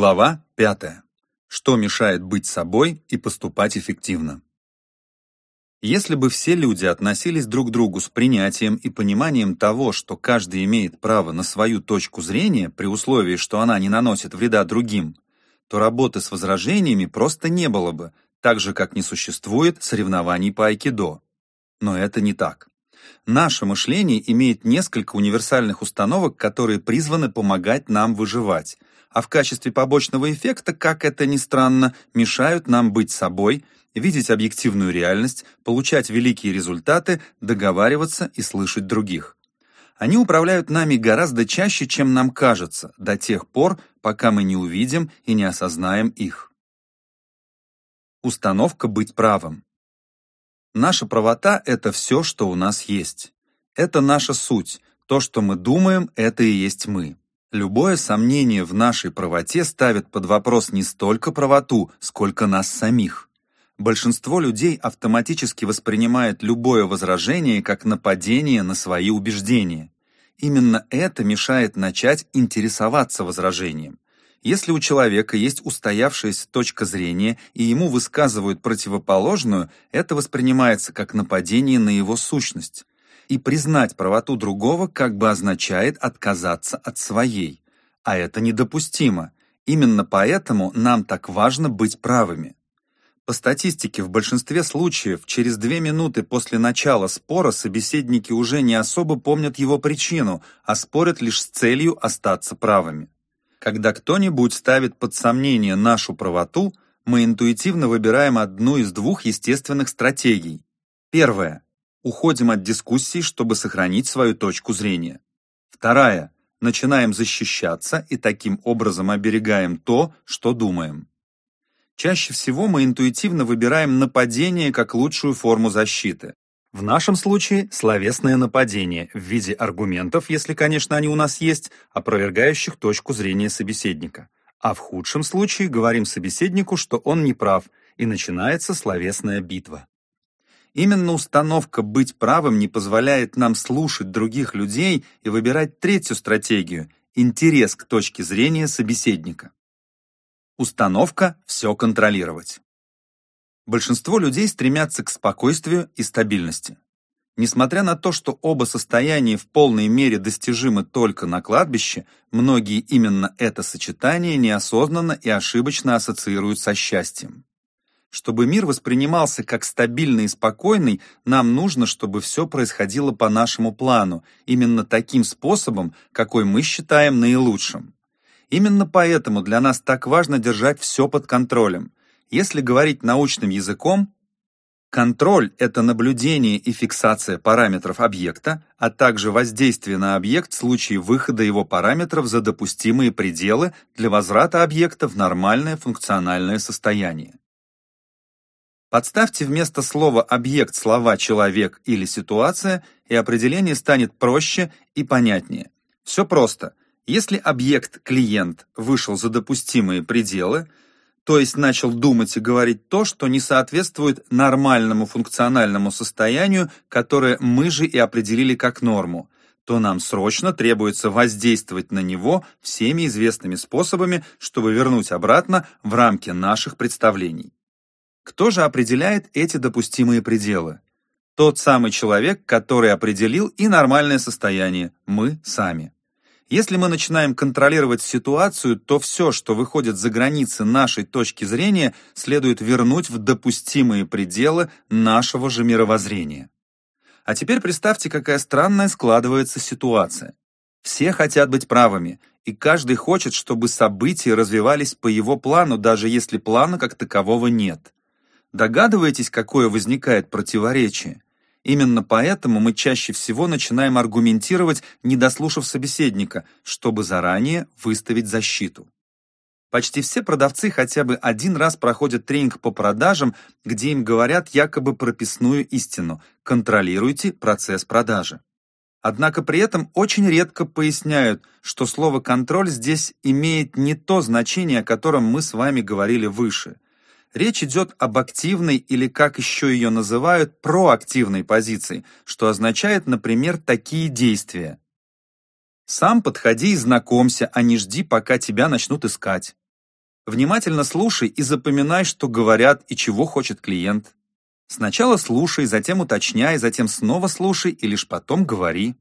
Глава 5. Что мешает быть собой и поступать эффективно? Если бы все люди относились друг к другу с принятием и пониманием того, что каждый имеет право на свою точку зрения при условии, что она не наносит вреда другим, то работы с возражениями просто не было бы, так же, как не существует соревнований по айкидо. Но это не так. Наше мышление имеет несколько универсальных установок, которые призваны помогать нам выживать, а в качестве побочного эффекта, как это ни странно, мешают нам быть собой, видеть объективную реальность, получать великие результаты, договариваться и слышать других. Они управляют нами гораздо чаще, чем нам кажется, до тех пор, пока мы не увидим и не осознаем их. Установка быть правым. Наша правота — это все, что у нас есть. Это наша суть. То, что мы думаем, это и есть мы. Любое сомнение в нашей правоте ставит под вопрос не столько правоту, сколько нас самих. Большинство людей автоматически воспринимает любое возражение как нападение на свои убеждения. Именно это мешает начать интересоваться возражением. Если у человека есть устоявшаяся точка зрения и ему высказывают противоположную, это воспринимается как нападение на его сущность и признать правоту другого как бы означает отказаться от своей. А это недопустимо. Именно поэтому нам так важно быть правыми. По статистике, в большинстве случаев через две минуты после начала спора собеседники уже не особо помнят его причину, а спорят лишь с целью остаться правыми. Когда кто-нибудь ставит под сомнение нашу правоту, мы интуитивно выбираем одну из двух естественных стратегий. Первая уходим от дискуссий, чтобы сохранить свою точку зрения. Вторая. Начинаем защищаться и таким образом оберегаем то, что думаем. Чаще всего мы интуитивно выбираем нападение как лучшую форму защиты. В нашем случае словесное нападение в виде аргументов, если, конечно, они у нас есть, опровергающих точку зрения собеседника. А в худшем случае говорим собеседнику, что он не прав, и начинается словесная битва. Именно установка быть правым не позволяет нам слушать других людей и выбирать третью стратегию – интерес к точке зрения собеседника. Установка «все контролировать». Большинство людей стремятся к спокойствию и стабильности. Несмотря на то, что оба состояния в полной мере достижимы только на кладбище, многие именно это сочетание неосознанно и ошибочно ассоциируют со счастьем. Чтобы мир воспринимался как стабильный и спокойный, нам нужно, чтобы все происходило по нашему плану, именно таким способом, какой мы считаем наилучшим. Именно поэтому для нас так важно держать все под контролем. Если говорить научным языком, контроль – это наблюдение и фиксация параметров объекта, а также воздействие на объект в случае выхода его параметров за допустимые пределы для возврата объекта в нормальное функциональное состояние. Подставьте вместо слова «объект» слова «человек» или «ситуация», и определение станет проще и понятнее. Все просто. Если объект «клиент» вышел за допустимые пределы, то есть начал думать и говорить то, что не соответствует нормальному функциональному состоянию, которое мы же и определили как норму, то нам срочно требуется воздействовать на него всеми известными способами, чтобы вернуть обратно в рамки наших представлений. Кто же определяет эти допустимые пределы? Тот самый человек, который определил и нормальное состояние, мы сами. Если мы начинаем контролировать ситуацию, то все, что выходит за границы нашей точки зрения, следует вернуть в допустимые пределы нашего же мировоззрения. А теперь представьте, какая странная складывается ситуация. Все хотят быть правыми, и каждый хочет, чтобы события развивались по его плану, даже если плана как такового нет. Догадываетесь, какое возникает противоречие? Именно поэтому мы чаще всего начинаем аргументировать, не дослушав собеседника, чтобы заранее выставить защиту. Почти все продавцы хотя бы один раз проходят тренинг по продажам, где им говорят якобы прописную истину «контролируйте процесс продажи». Однако при этом очень редко поясняют, что слово «контроль» здесь имеет не то значение, о котором мы с вами говорили выше – Речь идет об активной или, как еще ее называют, проактивной позиции, что означает, например, такие действия. Сам подходи и знакомься, а не жди, пока тебя начнут искать. Внимательно слушай и запоминай, что говорят и чего хочет клиент. Сначала слушай, затем уточняй, затем снова слушай и лишь потом говори.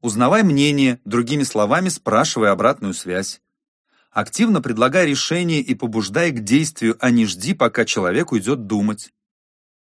Узнавай мнение, другими словами спрашивай обратную связь. Активно предлагай решение и побуждай к действию, а не жди, пока человек уйдет думать.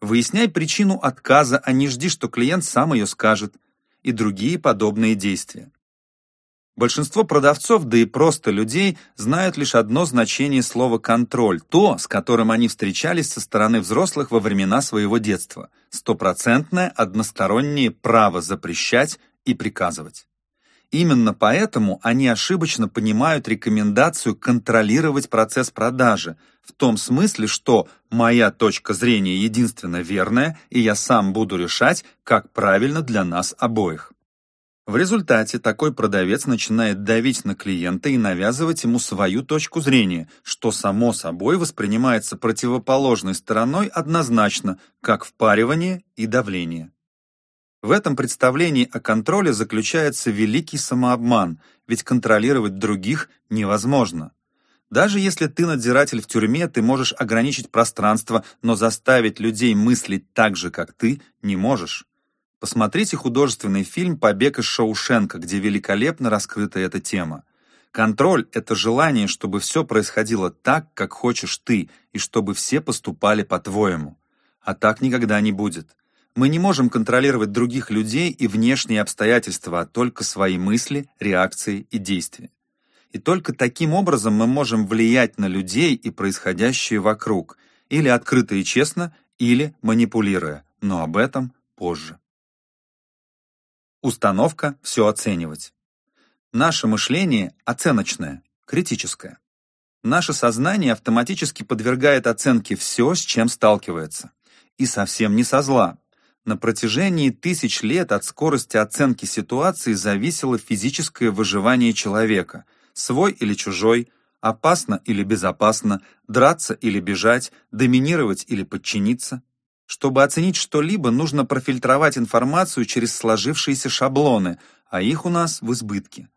Выясняй причину отказа, а не жди, что клиент сам ее скажет, и другие подобные действия. Большинство продавцов, да и просто людей, знают лишь одно значение слова «контроль», то, с которым они встречались со стороны взрослых во времена своего детства – стопроцентное одностороннее право запрещать и приказывать. Именно поэтому они ошибочно понимают рекомендацию контролировать процесс продажи, в том смысле, что «моя точка зрения единственно верная, и я сам буду решать, как правильно для нас обоих». В результате такой продавец начинает давить на клиента и навязывать ему свою точку зрения, что само собой воспринимается противоположной стороной однозначно, как впаривание и давление. В этом представлении о контроле заключается великий самообман, ведь контролировать других невозможно. Даже если ты надзиратель в тюрьме, ты можешь ограничить пространство, но заставить людей мыслить так же, как ты, не можешь. Посмотрите художественный фильм «Побег из Шоушенка», где великолепно раскрыта эта тема. Контроль — это желание, чтобы все происходило так, как хочешь ты, и чтобы все поступали по-твоему. А так никогда не будет. Мы не можем контролировать других людей и внешние обстоятельства, а только свои мысли, реакции и действия. И только таким образом мы можем влиять на людей и происходящее вокруг, или открыто и честно, или манипулируя, но об этом позже. Установка «все оценивать». Наше мышление оценочное, критическое. Наше сознание автоматически подвергает оценке все, с чем сталкивается. И совсем не со зла. На протяжении тысяч лет от скорости оценки ситуации зависело физическое выживание человека, свой или чужой, опасно или безопасно, драться или бежать, доминировать или подчиниться. Чтобы оценить что-либо, нужно профильтровать информацию через сложившиеся шаблоны, а их у нас в избытке.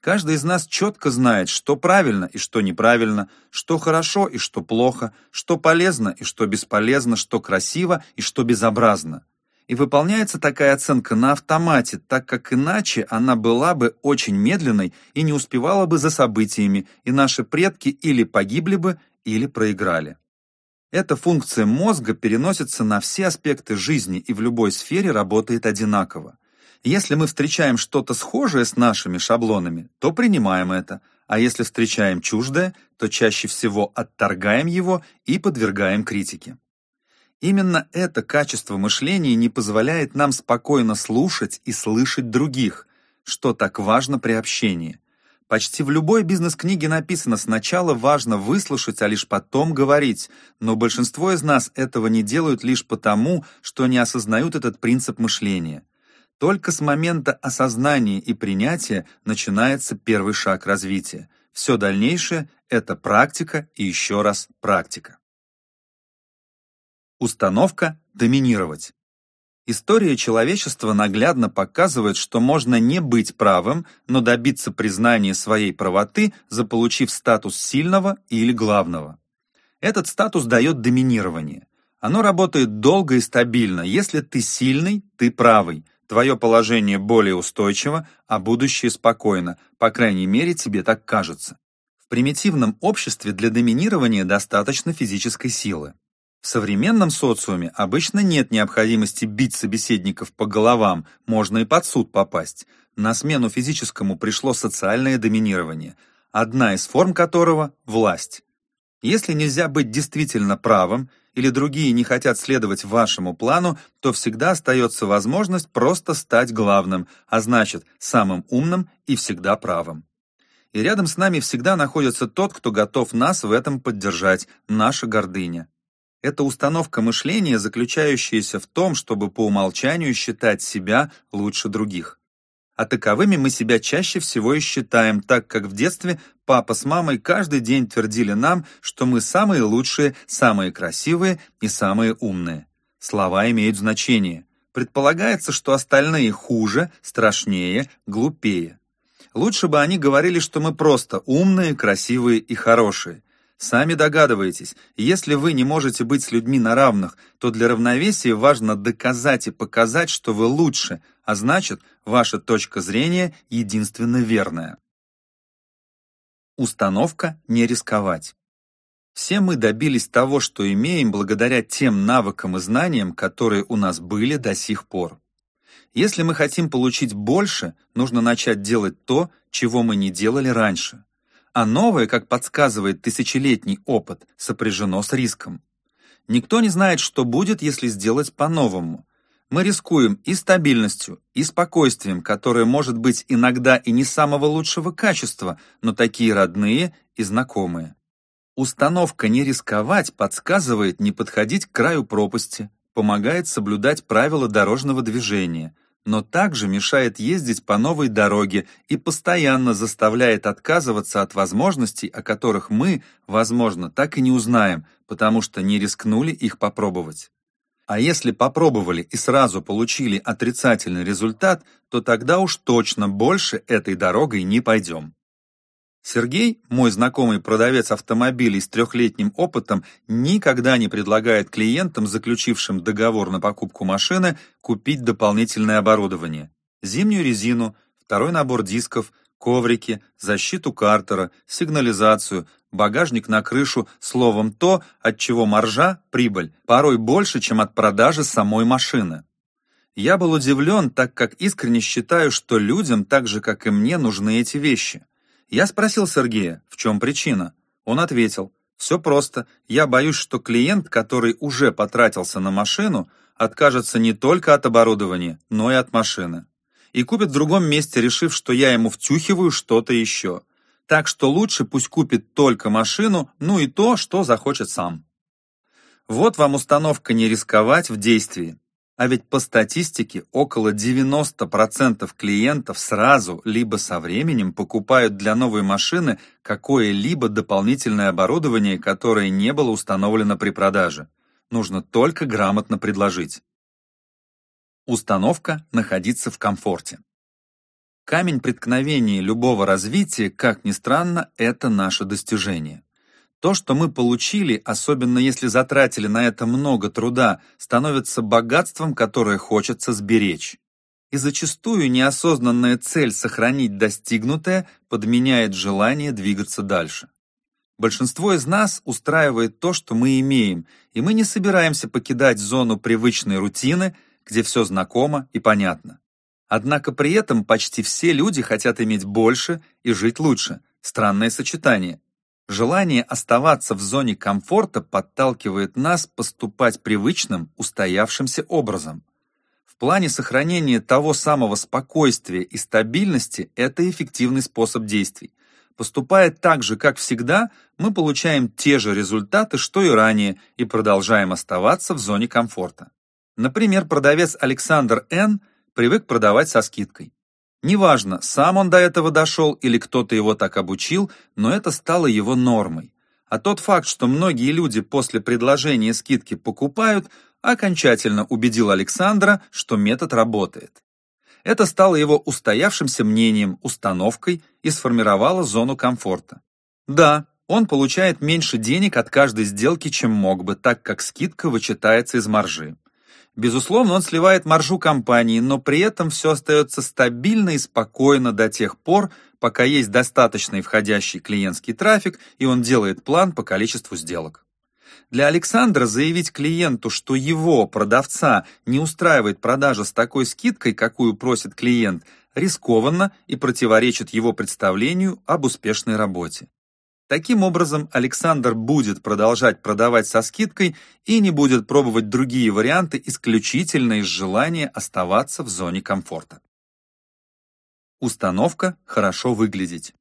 Каждый из нас четко знает, что правильно и что неправильно, что хорошо и что плохо, что полезно и что бесполезно, что красиво и что безобразно. И выполняется такая оценка на автомате, так как иначе она была бы очень медленной и не успевала бы за событиями, и наши предки или погибли бы, или проиграли. Эта функция мозга переносится на все аспекты жизни и в любой сфере работает одинаково. Если мы встречаем что-то схожее с нашими шаблонами, то принимаем это, а если встречаем чуждое, то чаще всего отторгаем его и подвергаем критике. Именно это качество мышления не позволяет нам спокойно слушать и слышать других, что так важно при общении. Почти в любой бизнес-книге написано «сначала важно выслушать, а лишь потом говорить», но большинство из нас этого не делают лишь потому, что не осознают этот принцип мышления. Только с момента осознания и принятия начинается первый шаг развития. Все дальнейшее — это практика и еще раз практика. Установка «доминировать». История человечества наглядно показывает, что можно не быть правым, но добиться признания своей правоты, заполучив статус сильного или главного. Этот статус дает доминирование. Оно работает долго и стабильно. Если ты сильный, ты правый. Твое положение более устойчиво, а будущее спокойно. По крайней мере, тебе так кажется. В примитивном обществе для доминирования достаточно физической силы. В современном социуме обычно нет необходимости бить собеседников по головам, можно и под суд попасть. На смену физическому пришло социальное доминирование, одна из форм которого – власть. Если нельзя быть действительно правым, или другие не хотят следовать вашему плану, то всегда остается возможность просто стать главным, а значит, самым умным и всегда правым. И рядом с нами всегда находится тот, кто готов нас в этом поддержать, наша гордыня. Это установка мышления, заключающаяся в том, чтобы по умолчанию считать себя лучше других. А таковыми мы себя чаще всего и считаем, так как в детстве папа с мамой каждый день твердили нам, что мы самые лучшие, самые красивые и самые умные. Слова имеют значение. Предполагается, что остальные хуже, страшнее, глупее. Лучше бы они говорили, что мы просто умные, красивые и хорошие. Сами догадываетесь, если вы не можете быть с людьми на равных, то для равновесия важно доказать и показать, что вы лучше, а значит, ваша точка зрения единственно верная. Установка «не рисковать». Все мы добились того, что имеем благодаря тем навыкам и знаниям, которые у нас были до сих пор. Если мы хотим получить больше, нужно начать делать то, чего мы не делали раньше. А новое, как подсказывает тысячелетний опыт, сопряжено с риском. Никто не знает, что будет, если сделать по-новому. Мы рискуем и стабильностью, и спокойствием, которое может быть иногда и не самого лучшего качества, но такие родные и знакомые. Установка «не рисковать» подсказывает не подходить к краю пропасти, помогает соблюдать правила дорожного движения – но также мешает ездить по новой дороге и постоянно заставляет отказываться от возможностей, о которых мы, возможно, так и не узнаем, потому что не рискнули их попробовать. А если попробовали и сразу получили отрицательный результат, то тогда уж точно больше этой дорогой не пойдем. Сергей, мой знакомый продавец автомобилей с трехлетним опытом, никогда не предлагает клиентам, заключившим договор на покупку машины, купить дополнительное оборудование. Зимнюю резину, второй набор дисков, коврики, защиту картера, сигнализацию, багажник на крышу, словом то, от чего маржа, прибыль, порой больше, чем от продажи самой машины. Я был удивлен, так как искренне считаю, что людям, так же как и мне, нужны эти вещи – я спросил Сергея, в чем причина. Он ответил, все просто, я боюсь, что клиент, который уже потратился на машину, откажется не только от оборудования, но и от машины. И купит в другом месте, решив, что я ему втюхиваю что-то еще. Так что лучше пусть купит только машину, ну и то, что захочет сам. Вот вам установка не рисковать в действии. А ведь по статистике около 90% клиентов сразу либо со временем покупают для новой машины какое-либо дополнительное оборудование, которое не было установлено при продаже. Нужно только грамотно предложить. Установка находиться в комфорте. Камень преткновения любого развития, как ни странно, это наше достижение. То, что мы получили, особенно если затратили на это много труда, становится богатством, которое хочется сберечь. И зачастую неосознанная цель сохранить достигнутое подменяет желание двигаться дальше. Большинство из нас устраивает то, что мы имеем, и мы не собираемся покидать зону привычной рутины, где все знакомо и понятно. Однако при этом почти все люди хотят иметь больше и жить лучше. Странное сочетание. Желание оставаться в зоне комфорта подталкивает нас поступать привычным, устоявшимся образом. В плане сохранения того самого спокойствия и стабильности это эффективный способ действий. Поступая так же, как всегда, мы получаем те же результаты, что и ранее, и продолжаем оставаться в зоне комфорта. Например, продавец Александр Н. привык продавать со скидкой. Неважно, сам он до этого дошел или кто-то его так обучил, но это стало его нормой. А тот факт, что многие люди после предложения скидки покупают, окончательно убедил Александра, что метод работает. Это стало его устоявшимся мнением, установкой и сформировало зону комфорта. Да, он получает меньше денег от каждой сделки, чем мог бы, так как скидка вычитается из маржи. Безусловно, он сливает маржу компании, но при этом все остается стабильно и спокойно до тех пор, пока есть достаточный входящий клиентский трафик, и он делает план по количеству сделок. Для Александра заявить клиенту, что его, продавца, не устраивает продажа с такой скидкой, какую просит клиент, рискованно и противоречит его представлению об успешной работе. Таким образом, Александр будет продолжать продавать со скидкой и не будет пробовать другие варианты исключительно из желания оставаться в зоне комфорта. Установка «хорошо выглядеть».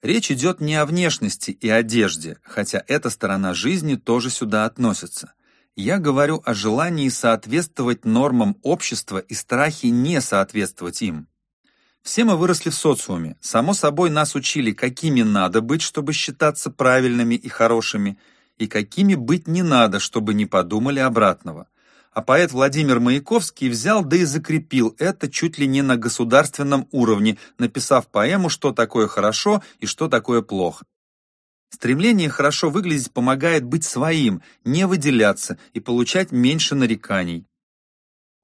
Речь идет не о внешности и одежде, хотя эта сторона жизни тоже сюда относится. Я говорю о желании соответствовать нормам общества и страхе не соответствовать им. Все мы выросли в социуме. Само собой, нас учили, какими надо быть, чтобы считаться правильными и хорошими, и какими быть не надо, чтобы не подумали обратного. А поэт Владимир Маяковский взял да и закрепил это чуть ли не на государственном уровне, написав поэму «Что такое хорошо и что такое плохо». Стремление хорошо выглядеть помогает быть своим, не выделяться и получать меньше нареканий.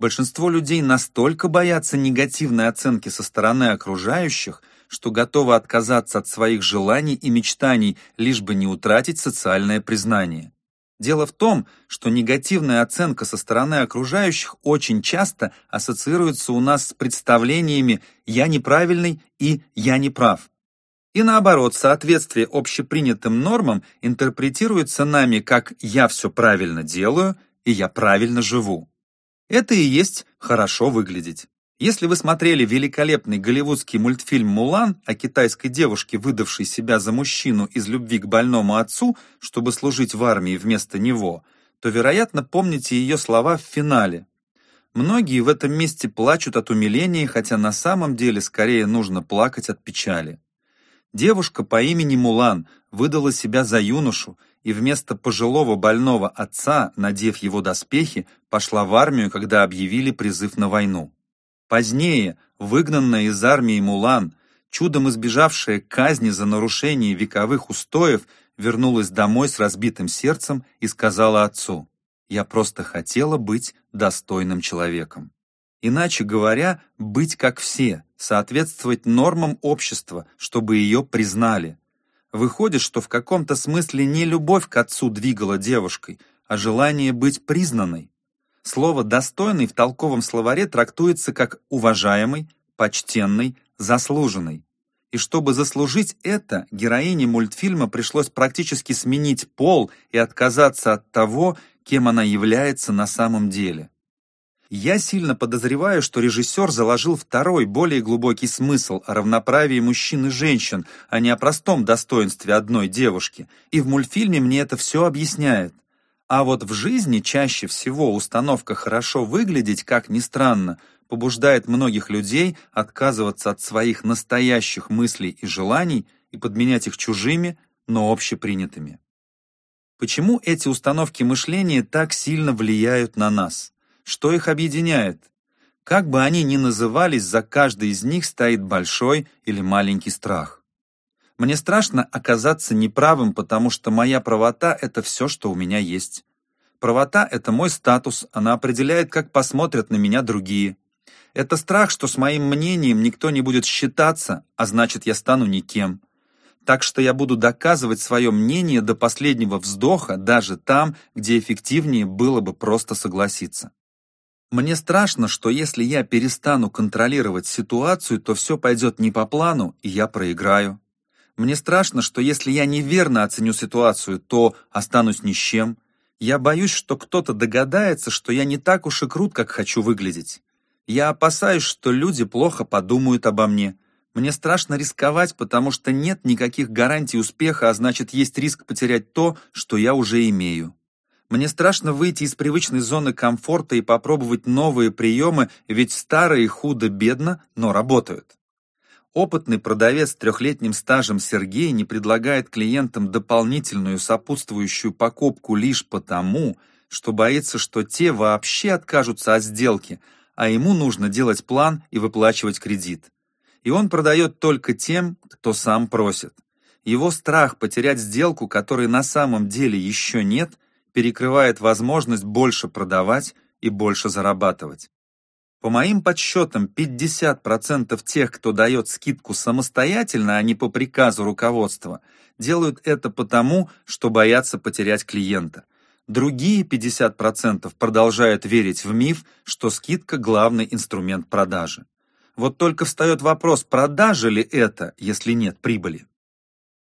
Большинство людей настолько боятся негативной оценки со стороны окружающих, что готовы отказаться от своих желаний и мечтаний, лишь бы не утратить социальное признание. Дело в том, что негативная оценка со стороны окружающих очень часто ассоциируется у нас с представлениями «я неправильный» и «я неправ». И наоборот, соответствие общепринятым нормам интерпретируется нами как «я все правильно делаю» и «я правильно живу». Это и есть хорошо выглядеть. Если вы смотрели великолепный голливудский мультфильм «Мулан» о китайской девушке, выдавшей себя за мужчину из любви к больному отцу, чтобы служить в армии вместо него, то, вероятно, помните ее слова в финале. Многие в этом месте плачут от умиления, хотя на самом деле скорее нужно плакать от печали. Девушка по имени Мулан выдала себя за юношу и вместо пожилого больного отца, надев его доспехи, пошла в армию, когда объявили призыв на войну. Позднее, выгнанная из армии Мулан, чудом избежавшая казни за нарушение вековых устоев, вернулась домой с разбитым сердцем и сказала отцу, «Я просто хотела быть достойным человеком». Иначе говоря, быть как все, соответствовать нормам общества, чтобы ее признали. Выходит, что в каком-то смысле не любовь к отцу двигала девушкой, а желание быть признанной. Слово «достойный» в толковом словаре трактуется как «уважаемый», «почтенный», «заслуженный». И чтобы заслужить это, героине мультфильма пришлось практически сменить пол и отказаться от того, кем она является на самом деле. Я сильно подозреваю, что режиссер заложил второй, более глубокий смысл о равноправии мужчин и женщин, а не о простом достоинстве одной девушки, и в мультфильме мне это все объясняет. А вот в жизни чаще всего установка «хорошо выглядеть», как ни странно, побуждает многих людей отказываться от своих настоящих мыслей и желаний и подменять их чужими, но общепринятыми. Почему эти установки мышления так сильно влияют на нас? Что их объединяет? Как бы они ни назывались, за каждой из них стоит большой или маленький страх. Мне страшно оказаться неправым, потому что моя правота — это все, что у меня есть. Правота — это мой статус, она определяет, как посмотрят на меня другие. Это страх, что с моим мнением никто не будет считаться, а значит, я стану никем. Так что я буду доказывать свое мнение до последнего вздоха, даже там, где эффективнее было бы просто согласиться. Мне страшно, что если я перестану контролировать ситуацию, то все пойдет не по плану, и я проиграю. Мне страшно, что если я неверно оценю ситуацию, то останусь ни с чем. Я боюсь, что кто-то догадается, что я не так уж и крут, как хочу выглядеть. Я опасаюсь, что люди плохо подумают обо мне. Мне страшно рисковать, потому что нет никаких гарантий успеха, а значит, есть риск потерять то, что я уже имею. Мне страшно выйти из привычной зоны комфорта и попробовать новые приемы, ведь старые худо-бедно, но работают. Опытный продавец с трехлетним стажем Сергей не предлагает клиентам дополнительную сопутствующую покупку лишь потому, что боится, что те вообще откажутся от сделки, а ему нужно делать план и выплачивать кредит. И он продает только тем, кто сам просит. Его страх потерять сделку, которой на самом деле еще нет, перекрывает возможность больше продавать и больше зарабатывать. По моим подсчетам, 50% тех, кто дает скидку самостоятельно, а не по приказу руководства, делают это потому, что боятся потерять клиента. Другие 50% продолжают верить в миф, что скидка – главный инструмент продажи. Вот только встает вопрос, продажа ли это, если нет прибыли.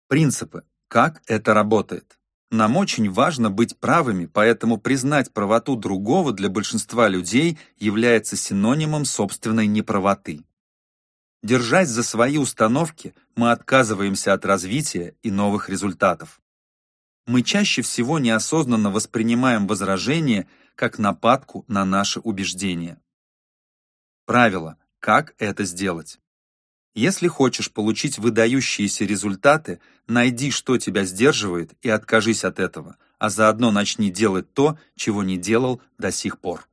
Принципы. Как это работает? Нам очень важно быть правыми, поэтому признать правоту другого для большинства людей является синонимом собственной неправоты. Держась за свои установки, мы отказываемся от развития и новых результатов. Мы чаще всего неосознанно воспринимаем возражение как нападку на наши убеждения. Правило, как это сделать. Если хочешь получить выдающиеся результаты, найди, что тебя сдерживает, и откажись от этого, а заодно начни делать то, чего не делал до сих пор.